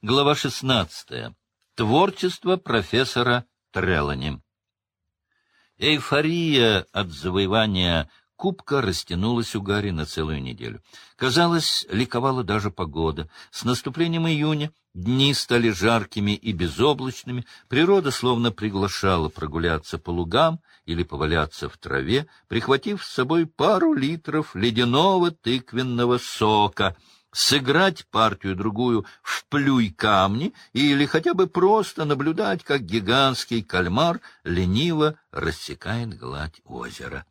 Глава 16. Творчество профессора Трелани. Эйфория от завоевания кубка растянулась у Гарри на целую неделю. Казалось, ликовала даже погода. С наступлением июня дни стали жаркими и безоблачными, природа словно приглашала прогуляться по лугам или поваляться в траве, прихватив с собой пару литров ледяного тыквенного сока — сыграть партию-другую в плюй камни или хотя бы просто наблюдать, как гигантский кальмар лениво рассекает гладь озера.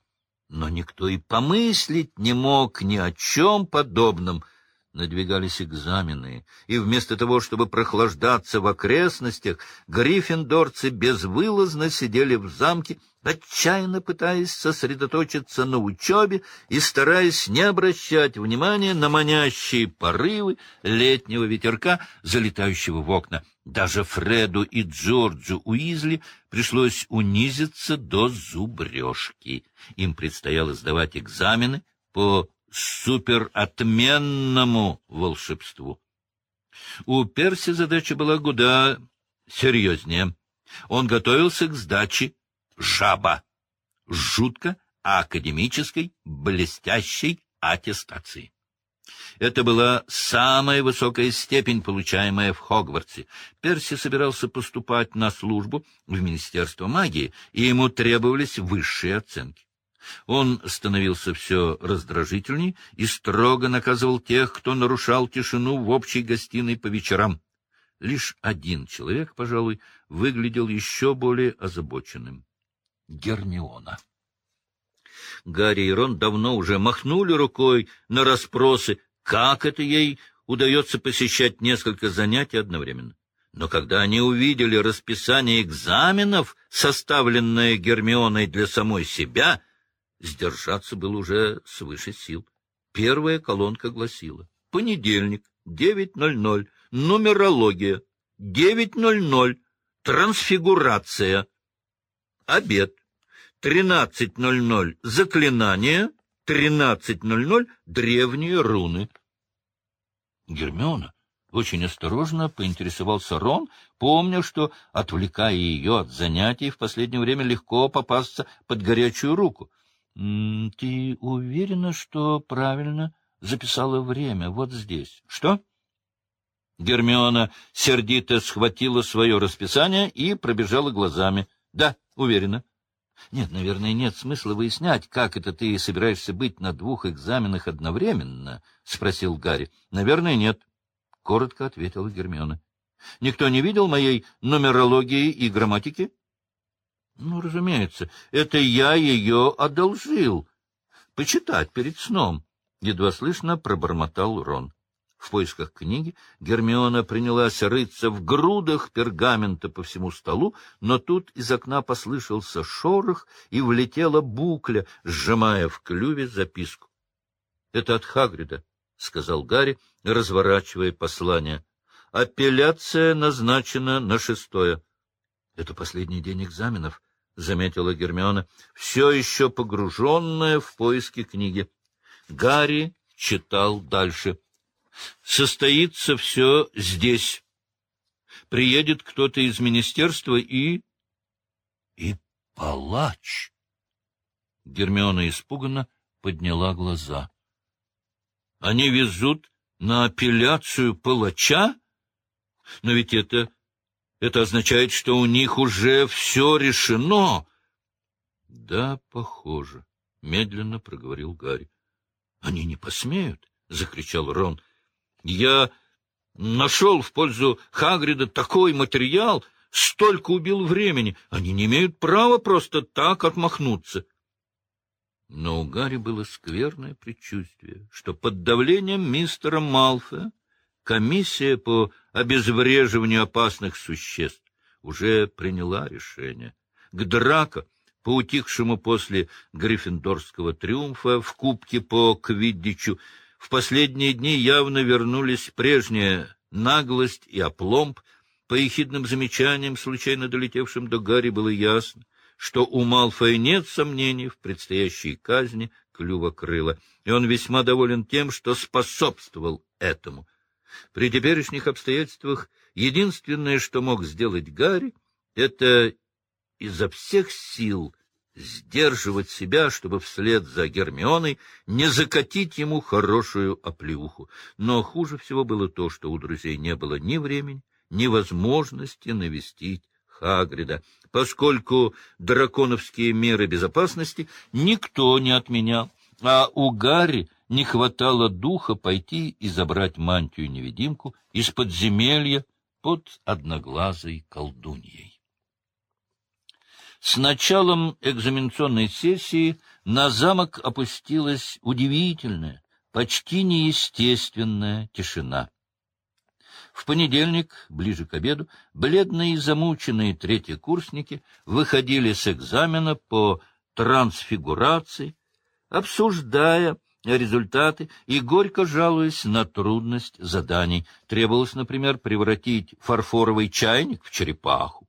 Но никто и помыслить не мог ни о чем подобном — надвигались экзамены, и вместо того, чтобы прохлаждаться в окрестностях, гриффиндорцы безвылазно сидели в замке, отчаянно пытаясь сосредоточиться на учебе и стараясь не обращать внимания на манящие порывы летнего ветерка, залетающего в окна. Даже Фреду и Джорджу Уизли пришлось унизиться до зубрежки. Им предстояло сдавать экзамены по суперотменному волшебству. У Перси задача была куда серьезнее. Он готовился к сдаче жаба, жутко академической, блестящей аттестации. Это была самая высокая степень, получаемая в Хогвартсе. Перси собирался поступать на службу в Министерство магии, и ему требовались высшие оценки. Он становился все раздражительней и строго наказывал тех, кто нарушал тишину в общей гостиной по вечерам. Лишь один человек, пожалуй, выглядел еще более озабоченным — Гермиона. Гарри и Рон давно уже махнули рукой на расспросы, как это ей удается посещать несколько занятий одновременно. Но когда они увидели расписание экзаменов, составленное Гермионой для самой себя, Сдержаться было уже свыше сил. Первая колонка гласила. Понедельник, 9.00, нумерология, 9.00, трансфигурация, обед, 13.00, заклинание, 13.00, древние руны. Гермиона очень осторожно поинтересовался Рон, помня, что, отвлекая ее от занятий, в последнее время легко попасться под горячую руку. — Ты уверена, что правильно записала время вот здесь? — Что? Гермиона сердито схватила свое расписание и пробежала глазами. — Да, уверена. — Нет, наверное, нет смысла выяснять, как это ты собираешься быть на двух экзаменах одновременно, — спросил Гарри. — Наверное, нет, — коротко ответила Гермиона. — Никто не видел моей нумерологии и грамматики? — ну, разумеется, это я ее одолжил. Почитать перед сном. Едва слышно пробормотал Рон. В поисках книги Гермиона принялась рыться в грудах пергамента по всему столу, но тут из окна послышался шорох, и влетела букля, сжимая в клюве записку. — Это от Хагрида, — сказал Гарри, разворачивая послание. — Апелляция назначена на шестое. — Это последний день экзаменов, — заметила Гермиона, все еще погруженная в поиски книги. Гарри читал дальше. «Состоится все здесь. Приедет кто-то из министерства и...» «И палач!» Гермиона испуганно подняла глаза. «Они везут на апелляцию палача? Но ведь это это означает, что у них уже все решено. — Да, похоже, — медленно проговорил Гарри. — Они не посмеют, — закричал Рон. — Я нашел в пользу Хагрида такой материал, столько убил времени. Они не имеют права просто так отмахнуться. Но у Гарри было скверное предчувствие, что под давлением мистера Малфа комиссия по обезвреживанию опасных существ уже приняла решение. К Драко, по утихшему после Гриффиндорского триумфа в Кубке по Квиддичу, в последние дни явно вернулись прежняя наглость и опломб. По ехидным замечаниям, случайно долетевшим до Гарри, было ясно, что у Малфоя нет сомнений в предстоящей казни Клюва Крыла, и он весьма доволен тем, что способствовал этому — При теперешних обстоятельствах единственное, что мог сделать Гарри, это изо всех сил сдерживать себя, чтобы вслед за Гермионой не закатить ему хорошую оплеуху. Но хуже всего было то, что у друзей не было ни времени, ни возможности навестить Хагрида, поскольку драконовские меры безопасности никто не отменял, а у Гарри не хватало духа пойти и забрать мантию-невидимку из подземелья под одноглазой колдуньей. С началом экзаменационной сессии на замок опустилась удивительная, почти неестественная тишина. В понедельник, ближе к обеду, бледные и замученные третьекурсники выходили с экзамена по трансфигурации, обсуждая результаты и горько жалуясь на трудность заданий. Требовалось, например, превратить фарфоровый чайник в черепаху.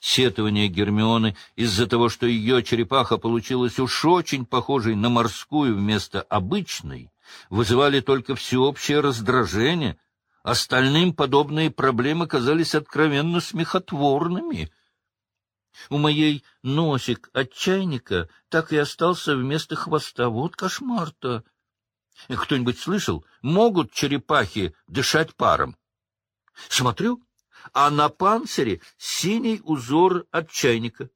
Сетование Гермионы из-за того, что ее черепаха получилась уж очень похожей на морскую вместо обычной, вызывали только всеобщее раздражение. Остальным подобные проблемы казались откровенно смехотворными. У моей носик от чайника так и остался вместо хвоста. Вот кошмар-то! Кто-нибудь слышал? Могут черепахи дышать паром? Смотрю, а на панцире синий узор от чайника.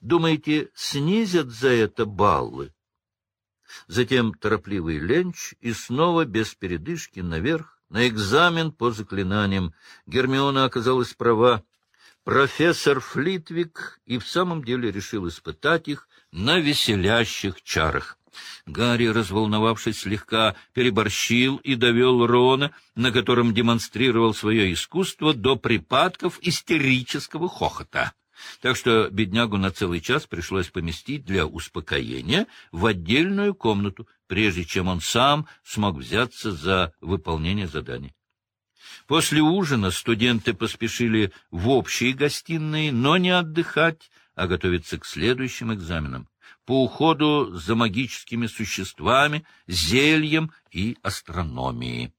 Думаете, снизят за это баллы? Затем торопливый ленч и снова без передышки наверх, на экзамен по заклинаниям. Гермиона оказалась права. Профессор Флитвик и в самом деле решил испытать их на веселящих чарах. Гарри, разволновавшись слегка, переборщил и довел Рона, на котором демонстрировал свое искусство, до припадков истерического хохота. Так что беднягу на целый час пришлось поместить для успокоения в отдельную комнату, прежде чем он сам смог взяться за выполнение заданий. После ужина студенты поспешили в общие гостиные, но не отдыхать, а готовиться к следующим экзаменам по уходу за магическими существами, зельем и астрономией.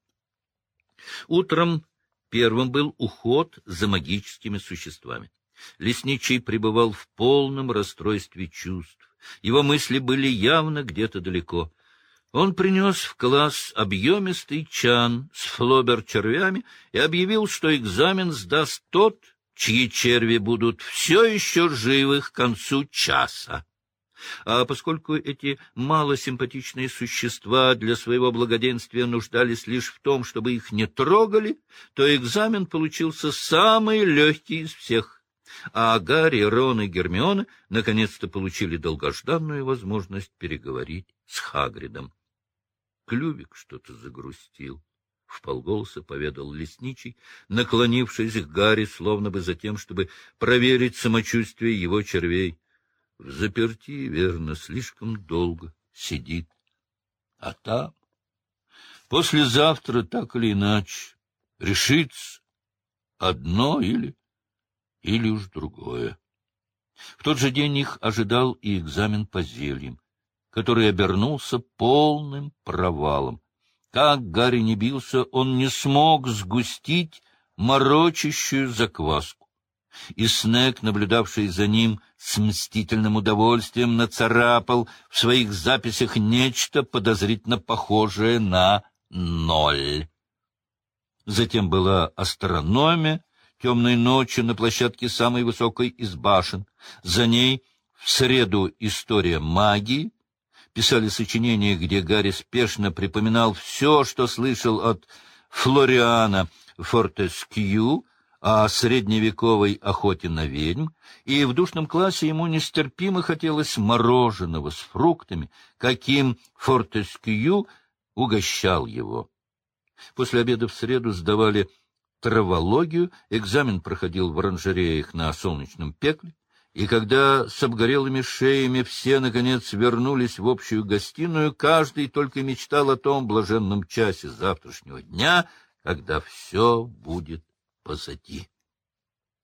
Утром первым был уход за магическими существами. Лесничий пребывал в полном расстройстве чувств. Его мысли были явно где-то далеко. Он принес в класс объемистый чан с флобер-червями и объявил, что экзамен сдаст тот, чьи черви будут все еще живы к концу часа. А поскольку эти малосимпатичные существа для своего благоденствия нуждались лишь в том, чтобы их не трогали, то экзамен получился самый легкий из всех. А Гарри, Рон и Гермиона наконец-то получили долгожданную возможность переговорить с Хагридом. Клювик что-то загрустил. — вполголоса поведал лесничий, наклонившись к Гарри, словно бы за тем, чтобы проверить самочувствие его червей. В заперти, верно, слишком долго сидит. А там послезавтра так или иначе решится одно или, или уж другое. В тот же день их ожидал и экзамен по зельям, который обернулся полным провалом. Как Гарри не бился, он не смог сгустить морочащую закваску и Снег, наблюдавший за ним с мстительным удовольствием, нацарапал в своих записях нечто подозрительно похожее на ноль. Затем была астрономия, темной ночью на площадке самой высокой из башен. За ней в среду история магии. Писали сочинения, где Гарри спешно припоминал все, что слышал от Флориана Фортескью, о средневековой охоте на ведьм, и в душном классе ему нестерпимо хотелось мороженого с фруктами, каким Фортескью угощал его. После обеда в среду сдавали травологию, экзамен проходил в оранжереях на солнечном пекле, и когда с обгорелыми шеями все, наконец, вернулись в общую гостиную, каждый только мечтал о том блаженном часе завтрашнего дня, когда все будет позади.